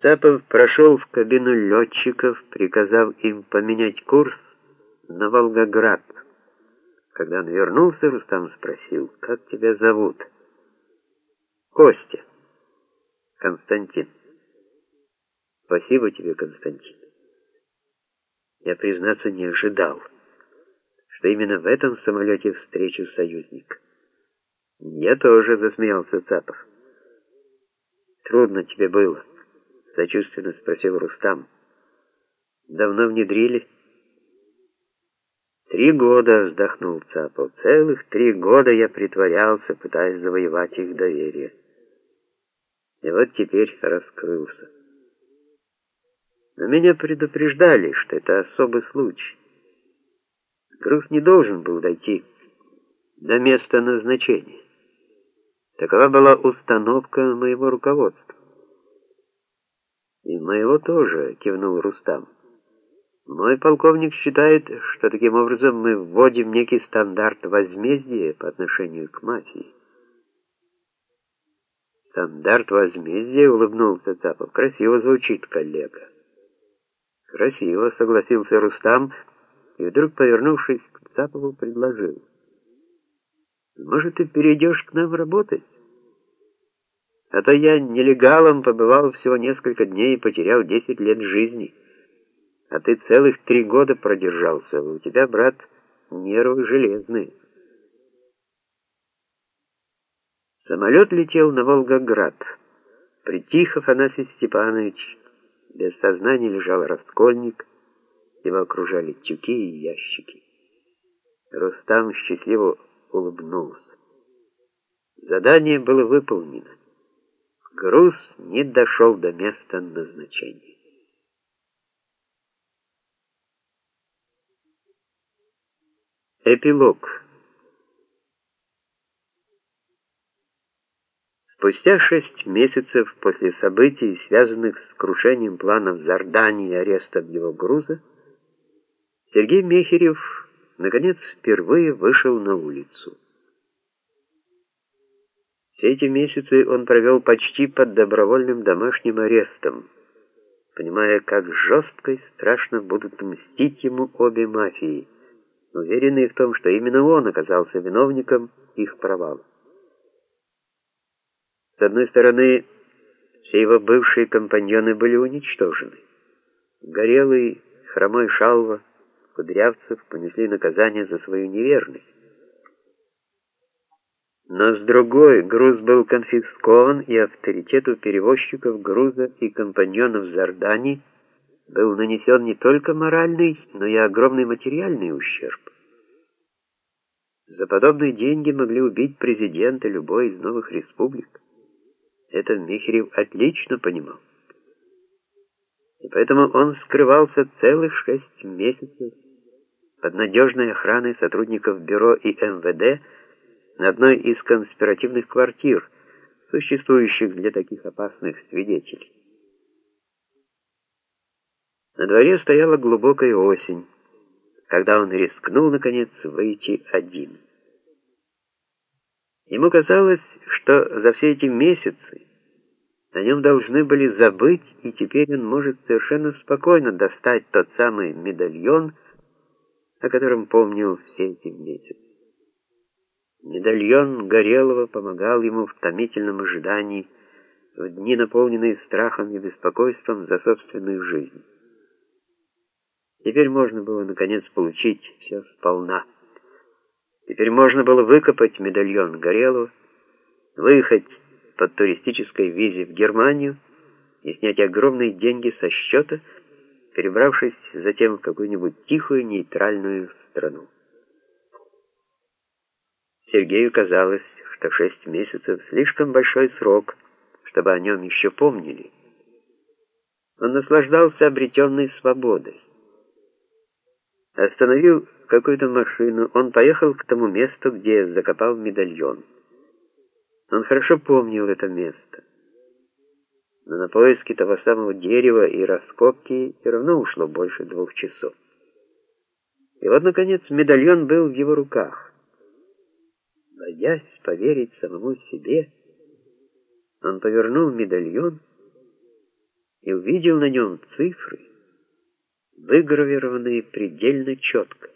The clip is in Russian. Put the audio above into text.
Цапов прошел в кабину летчиков, приказав им поменять курс на Волгоград. Когда он вернулся, Рустам спросил, «Как тебя зовут?» «Костя». «Константин». «Спасибо тебе, Константин». Я, признаться, не ожидал, что именно в этом самолете встречу союзник. Я тоже засмеялся Цапов. Трудно тебе было, сочувственно спросил Рустам. Давно внедрили? Три года, вздохнул Цапов. Целых три года я притворялся, пытаясь завоевать их доверие. И вот теперь раскрылся. Но меня предупреждали, что это особый случай. Груз не должен был дойти до места назначения. Такова была установка моего руководства. И моего тоже, кивнул Рустам. Мой полковник считает, что таким образом мы вводим некий стандарт возмездия по отношению к мафии. Стандарт возмездия, улыбнулся Цапов. Красиво звучит, коллега. Красиво, согласился Рустам, и вдруг, повернувшись к Цапову, предложил. Может, ты перейдешь к нам работать? А то я нелегалом побывал всего несколько дней и потерял 10 лет жизни. А ты целых три года продержался. У тебя, брат, нервы железные. Самолет летел на Волгоград. Притих Афанасий Степанович. Без сознания лежал Раскольник. Его окружали тюки и ящики. Рустам счастливо улыбнулся. Задание было выполнено. Груз не дошел до места назначения. Эпилог Спустя шесть месяцев после событий, связанных с крушением планов Зардани и арестом его груза, Сергей Мехерев, наконец, впервые вышел на улицу. Все эти месяцы он провел почти под добровольным домашним арестом, понимая, как жестко и страшно будут мстить ему обе мафии, уверенные в том, что именно он оказался виновником их провала. С одной стороны, все его бывшие компаньоны были уничтожены. Горелый, хромой Шалва, Кудрявцев понесли наказание за свою неверность. Но с другой, груз был конфискован, и авторитету перевозчиков груза и компаньонов Зардани был нанесен не только моральный, но и огромный материальный ущерб. За подобные деньги могли убить президента любой из новых республик. Это Михерев отлично понимал. И поэтому он скрывался целых шесть месяцев под надежной охраной сотрудников бюро и МВД, на одной из конспиративных квартир, существующих для таких опасных свидетелей. На дворе стояла глубокая осень, когда он рискнул, наконец, выйти один. Ему казалось, что за все эти месяцы о нем должны были забыть, и теперь он может совершенно спокойно достать тот самый медальон, о котором помнил все эти месяцы. Медальон Горелого помогал ему в томительном ожидании, в дни, наполненные страхом и беспокойством за собственную жизнь. Теперь можно было, наконец, получить все сполна. Теперь можно было выкопать медальон Горелого, выехать под туристической визе в Германию и снять огромные деньги со счета, перебравшись затем в какую-нибудь тихую нейтральную страну. Сергею казалось, что шесть месяцев слишком большой срок, чтобы о нем еще помнили. Он наслаждался обретенной свободой. Остановил какую-то машину, он поехал к тому месту, где закопал медальон. Он хорошо помнил это место. Но на поиски того самого дерева и раскопки все равно ушло больше двух часов. И вот, наконец, медальон был в его руках боясь поверить самому себе, он повернул медальон и увидел на нем цифры, выгравированные предельно четко.